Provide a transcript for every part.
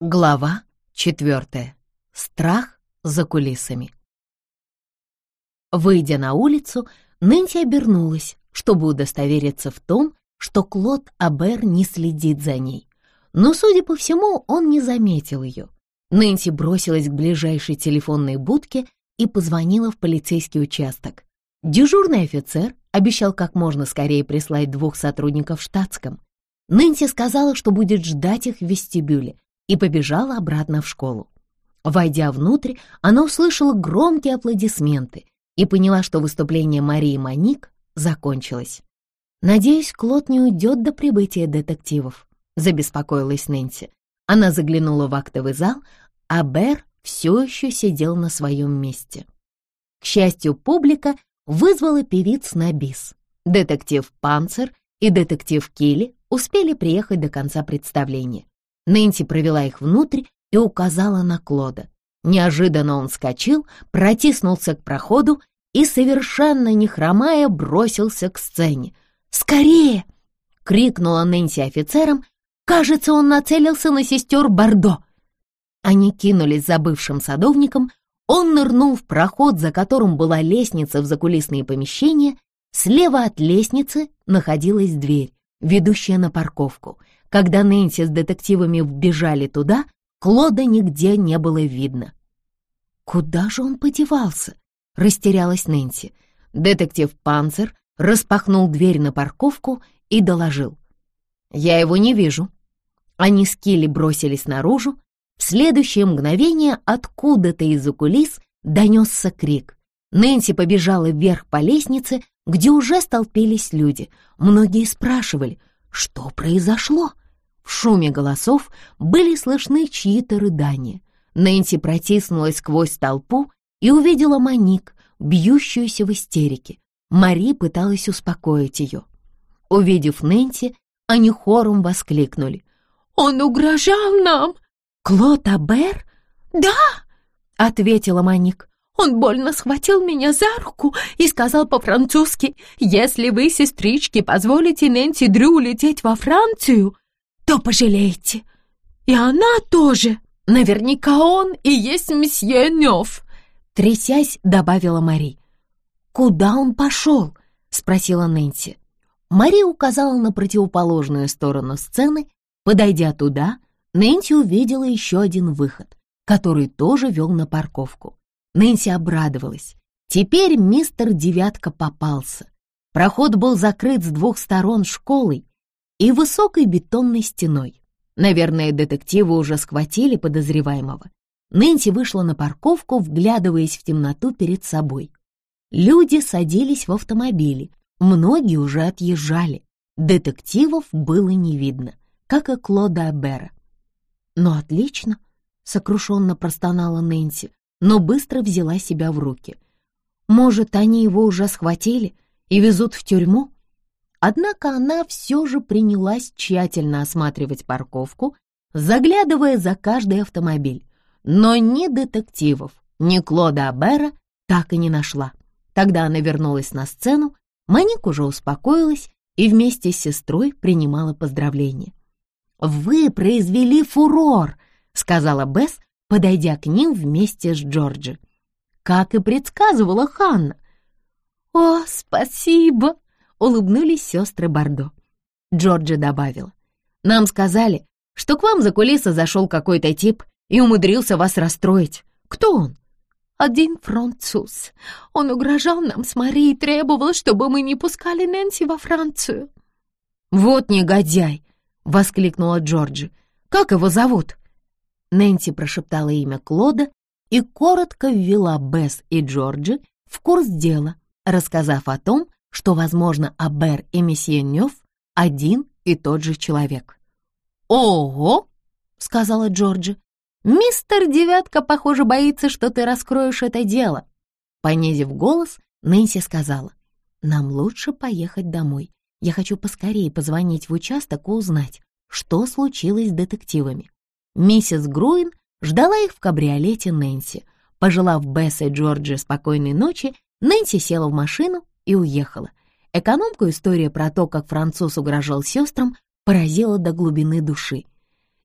Глава четвертая. Страх за кулисами. Выйдя на улицу, Нэнси обернулась, чтобы удостовериться в том, что Клод Абер не следит за ней. Но, судя по всему, он не заметил ее. Нэнси бросилась к ближайшей телефонной будке и позвонила в полицейский участок. Дежурный офицер обещал как можно скорее прислать двух сотрудников штатском. Нэнси сказала, что будет ждать их в вестибюле, и побежала обратно в школу. Войдя внутрь, она услышала громкие аплодисменты и поняла, что выступление Марии Маник закончилось. «Надеюсь, Клод не уйдет до прибытия детективов», — забеспокоилась Нэнси. Она заглянула в актовый зал, а Бер все еще сидел на своем месте. К счастью, публика вызвала певиц на бис. Детектив Панцер и детектив Килли успели приехать до конца представления. Нэнси провела их внутрь и указала на Клода. Неожиданно он вскочил, протиснулся к проходу и, совершенно не хромая, бросился к сцене. «Скорее!» — крикнула Нэнси офицерам. «Кажется, он нацелился на сестер Бордо!» Они кинулись за бывшим садовником, он нырнул в проход, за которым была лестница в закулисные помещения. Слева от лестницы находилась дверь, ведущая на парковку. Когда Нэнси с детективами вбежали туда, Клода нигде не было видно. «Куда же он подевался?» — растерялась Нэнси. Детектив Панцер распахнул дверь на парковку и доложил. «Я его не вижу». Они с Килли бросились наружу. В следующее мгновение откуда-то из-за кулис донесся крик. Нэнси побежала вверх по лестнице, где уже столпились люди. Многие спрашивали, что произошло. В шуме голосов были слышны чьи-то рыдания. Нэнси протиснулась сквозь толпу и увидела Моник, бьющуюся в истерике. Мари пыталась успокоить ее. Увидев Нэнси, они хором воскликнули. «Он угрожал нам!» «Клод Абер?» «Да!» — ответила Моник. «Он больно схватил меня за руку и сказал по-французски, «Если вы, сестрички, позволите Нэнси Дрю улететь во Францию, то пожалеете. И она тоже. Наверняка он и есть месье Нёв. Трясясь, добавила Мари. «Куда он пошел?» — спросила Нэнси. Мари указала на противоположную сторону сцены. Подойдя туда, Нэнси увидела еще один выход, который тоже вел на парковку. Нэнси обрадовалась. Теперь мистер Девятка попался. Проход был закрыт с двух сторон школой, и высокой бетонной стеной. Наверное, детективы уже схватили подозреваемого. Нэнси вышла на парковку, вглядываясь в темноту перед собой. Люди садились в автомобили, многие уже отъезжали. Детективов было не видно, как и Клода Абера. «Ну, отлично», — сокрушенно простонала Нэнси, но быстро взяла себя в руки. «Может, они его уже схватили и везут в тюрьму?» Однако она все же принялась тщательно осматривать парковку, заглядывая за каждый автомобиль. Но ни детективов, ни Клода Абера так и не нашла. Тогда она вернулась на сцену, Маник уже успокоилась и вместе с сестрой принимала поздравления. «Вы произвели фурор», — сказала Бесс, подойдя к ним вместе с Джорджи. Как и предсказывала Ханна. «О, спасибо!» улыбнулись сестры Бордо. Джорджи добавила. «Нам сказали, что к вам за кулисы зашел какой-то тип и умудрился вас расстроить. Кто он?» «Один француз. Он угрожал нам с Марией и требовал, чтобы мы не пускали Нэнси во Францию». «Вот негодяй!» — воскликнула Джорджи. «Как его зовут?» Нэнси прошептала имя Клода и коротко ввела Бесс и Джорджи в курс дела, рассказав о том, что, возможно, Абер и месье Нёв один и тот же человек. «Ого!» — сказала Джорджи. «Мистер Девятка, похоже, боится, что ты раскроешь это дело». Понизив голос, Нэнси сказала, «Нам лучше поехать домой. Я хочу поскорее позвонить в участок и узнать, что случилось с детективами». Миссис Груин ждала их в кабриолете Нэнси. Пожелав Бесс и Джорджи спокойной ночи, Нэнси села в машину и уехала. Экономку история про то, как француз угрожал сестрам, поразила до глубины души.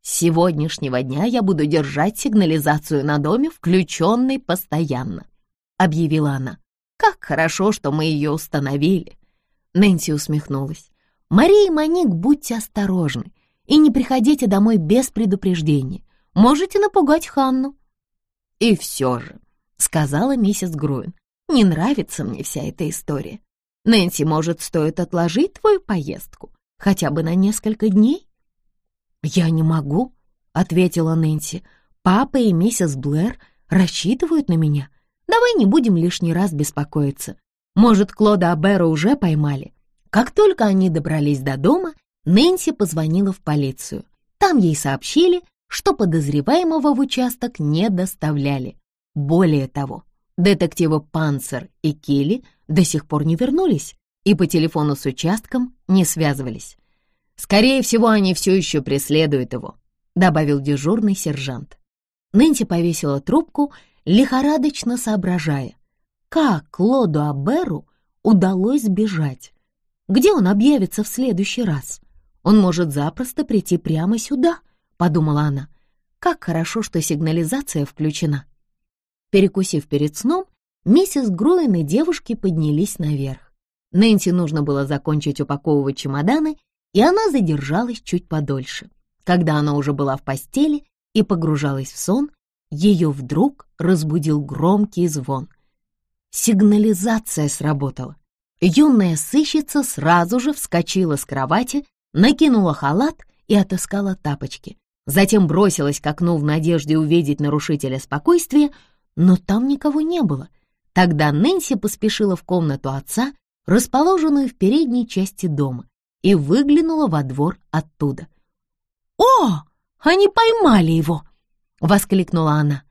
С сегодняшнего дня я буду держать сигнализацию на доме включенной постоянно», — объявила она. «Как хорошо, что мы ее установили». Нэнси усмехнулась. «Мария и Моник, будьте осторожны и не приходите домой без предупреждения. Можете напугать Ханну». «И все же», — сказала миссис Груин, — «не нравится мне вся эта история. Нэнси, может, стоит отложить твою поездку хотя бы на несколько дней?» «Я не могу», — ответила Нэнси. «Папа и миссис Блэр рассчитывают на меня. Давай не будем лишний раз беспокоиться. Может, Клода Абера уже поймали?» Как только они добрались до дома, Нэнси позвонила в полицию. Там ей сообщили, что подозреваемого в участок не доставляли. Более того, детективы Панцер и Килли до сих пор не вернулись и по телефону с участком не связывались. «Скорее всего, они все еще преследуют его», — добавил дежурный сержант. Нэнси повесила трубку, лихорадочно соображая, как Клоду Аберу удалось сбежать. Где он объявится в следующий раз? Он может запросто прийти прямо сюда, подумала она. Как хорошо, что сигнализация включена. Перекусив перед сном, миссис Груин и девушки поднялись наверх. Нэнси нужно было закончить упаковывать чемоданы, и она задержалась чуть подольше. Когда она уже была в постели и погружалась в сон, ее вдруг разбудил громкий звон. Сигнализация сработала. Юная сыщица сразу же вскочила с кровати, накинула халат и отыскала тапочки. Затем бросилась к окну в надежде увидеть нарушителя спокойствия, но там никого не было. Тогда Нэнси поспешила в комнату отца, расположенную в передней части дома, и выглянула во двор оттуда. «О, они поймали его!» — воскликнула она.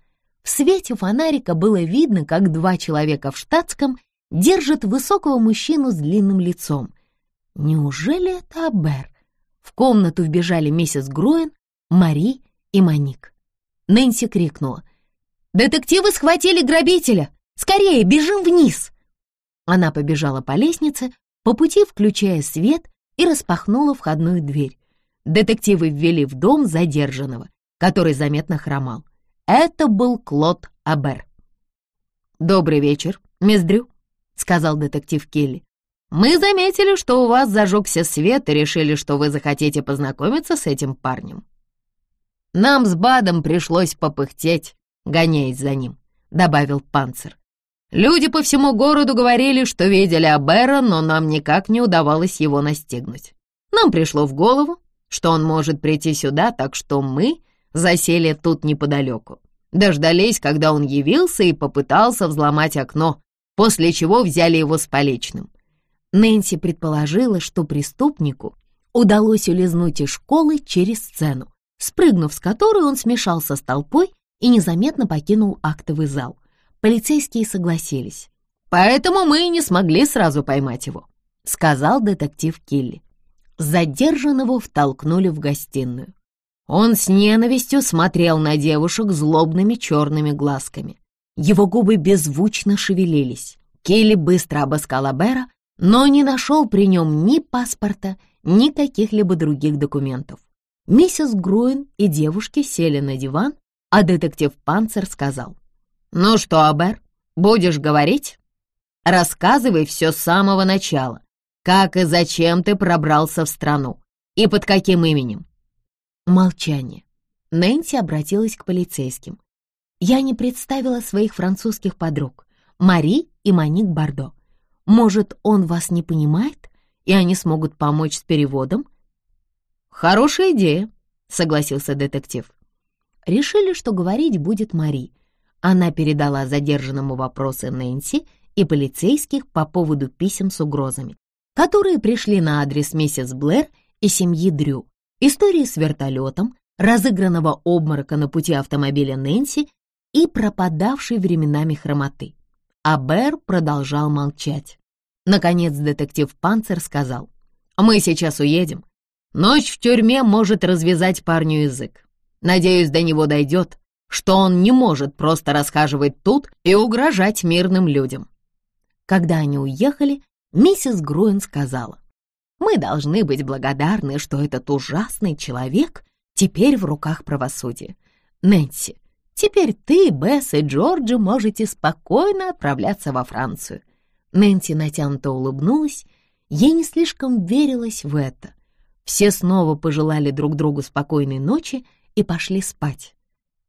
В свете фонарика было видно, как два человека в штатском держат высокого мужчину с длинным лицом. Неужели это Абер? В комнату вбежали миссис Груэн, Мари и Моник. Нэнси крикнула. «Детективы схватили грабителя! Скорее, бежим вниз!» Она побежала по лестнице, по пути включая свет и распахнула входную дверь. Детективы ввели в дом задержанного, который заметно хромал. Это был Клод Абер. «Добрый вечер, мисс Дрю», — сказал детектив Келли. «Мы заметили, что у вас зажегся свет и решили, что вы захотите познакомиться с этим парнем. Нам с Бадом пришлось попыхтеть, гоняясь за ним», — добавил Панцер. «Люди по всему городу говорили, что видели Абера, но нам никак не удавалось его настигнуть. Нам пришло в голову, что он может прийти сюда, так что мы засели тут неподалеку. Дождались, когда он явился и попытался взломать окно, после чего взяли его с поличным. Нэнси предположила, что преступнику удалось улизнуть из школы через сцену, спрыгнув с которой он смешался с толпой и незаметно покинул актовый зал. Полицейские согласились. «Поэтому мы и не смогли сразу поймать его», — сказал детектив Килли. Задержанного втолкнули в гостиную. Он с ненавистью смотрел на девушек злобными черными глазками. Его губы беззвучно шевелились. Келли быстро обыскал Абера, но не нашел при нем ни паспорта, ни каких-либо других документов. Миссис Груин и девушки сели на диван, а детектив Панцер сказал, «Ну что, Абер, будешь говорить? Рассказывай все с самого начала. Как и зачем ты пробрался в страну? И под каким именем?» Молчание. Нэнси обратилась к полицейским. Я не представила своих французских подруг, Мари и Моник Бардо. Может, он вас не понимает, и они смогут помочь с переводом? Хорошая идея, согласился детектив. Решили, что говорить будет Мари. Она передала задержанному вопросы Нэнси и полицейских по поводу писем с угрозами, которые пришли на адрес миссис Блэр и семьи Дрю, истории с вертолетом, разыгранного обморока на пути автомобиля Нэнси и пропадавшей временами хромоты. А Бэр продолжал молчать. Наконец детектив Панцер сказал, «Мы сейчас уедем. Ночь в тюрьме может развязать парню язык. Надеюсь, до него дойдет, что он не может просто расхаживать тут и угрожать мирным людям». Когда они уехали, миссис Груэн сказала, «Мы должны быть благодарны, что этот ужасный человек теперь в руках правосудия. Нэнси, теперь ты, Бесс и Джорджи можете спокойно отправляться во Францию. Нэнси натянуто улыбнулась, ей не слишком верилось в это. Все снова пожелали друг другу спокойной ночи и пошли спать.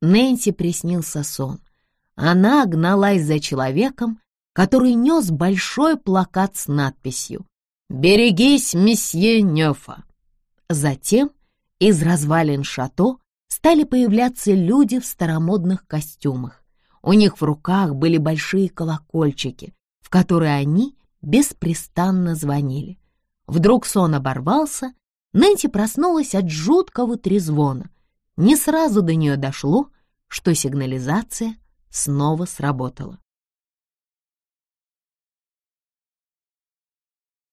Нэнси приснился сон. Она гналась за человеком, который нес большой плакат с надписью «Берегись, месье Нёфа». Затем из развалин шато стали появляться люди в старомодных костюмах. У них в руках были большие колокольчики, которые они беспрестанно звонили. Вдруг сон оборвался, Нэнси проснулась от жуткого трезвона. Не сразу до нее дошло, что сигнализация снова сработала.